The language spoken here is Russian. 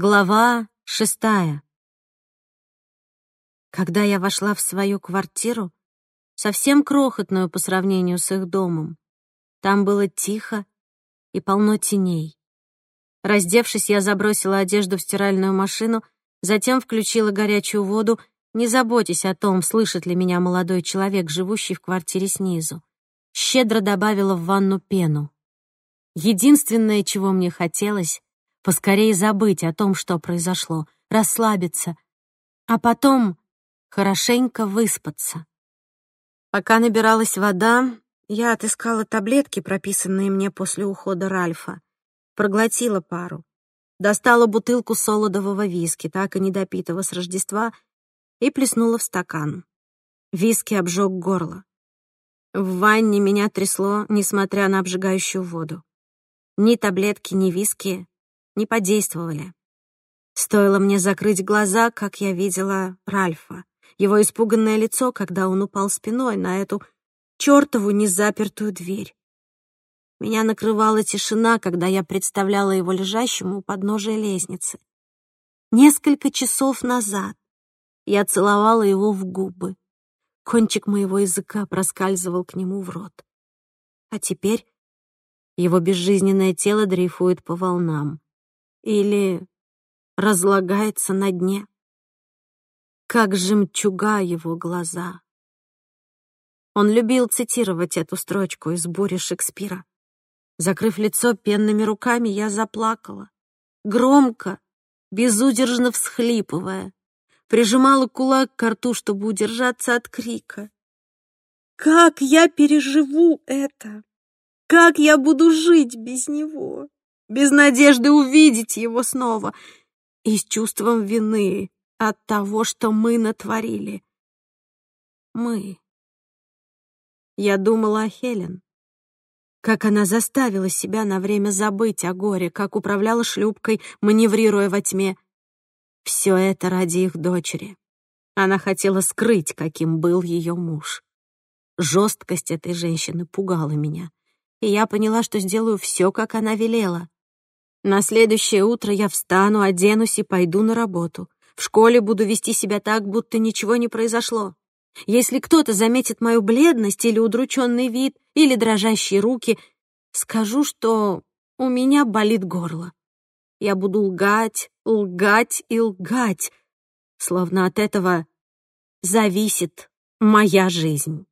Глава шестая. Когда я вошла в свою квартиру, совсем крохотную по сравнению с их домом, там было тихо и полно теней. Раздевшись, я забросила одежду в стиральную машину, затем включила горячую воду, не заботясь о том, слышит ли меня молодой человек, живущий в квартире снизу. Щедро добавила в ванну пену. Единственное, чего мне хотелось, поскорее забыть о том, что произошло, расслабиться, а потом хорошенько выспаться. Пока набиралась вода, я отыскала таблетки, прописанные мне после ухода Ральфа, проглотила пару, достала бутылку солодового виски, так и недопитого с Рождества, и плеснула в стакан. Виски обжег горло. В ванне меня трясло, несмотря на обжигающую воду. Ни таблетки, ни виски не подействовали. Стоило мне закрыть глаза, как я видела Ральфа, его испуганное лицо, когда он упал спиной на эту чертову незапертую дверь. Меня накрывала тишина, когда я представляла его лежащим у подножия лестницы. Несколько часов назад я целовала его в губы. Кончик моего языка проскальзывал к нему в рот. А теперь его безжизненное тело дрейфует по волнам или разлагается на дне. Как жемчуга его глаза. Он любил цитировать эту строчку из «Бури Шекспира». Закрыв лицо пенными руками, я заплакала. Громко, безудержно всхлипывая, прижимала кулак к рту, чтобы удержаться от крика. «Как я переживу это? Как я буду жить без него?» Без надежды увидеть его снова и с чувством вины от того, что мы натворили. Мы. Я думала о Хелен. Как она заставила себя на время забыть о горе, как управляла шлюпкой, маневрируя во тьме. Все это ради их дочери. Она хотела скрыть, каким был ее муж. Жесткость этой женщины пугала меня, и я поняла, что сделаю все, как она велела. На следующее утро я встану, оденусь и пойду на работу. В школе буду вести себя так, будто ничего не произошло. Если кто-то заметит мою бледность или удрученный вид, или дрожащие руки, скажу, что у меня болит горло. Я буду лгать, лгать и лгать, словно от этого зависит моя жизнь.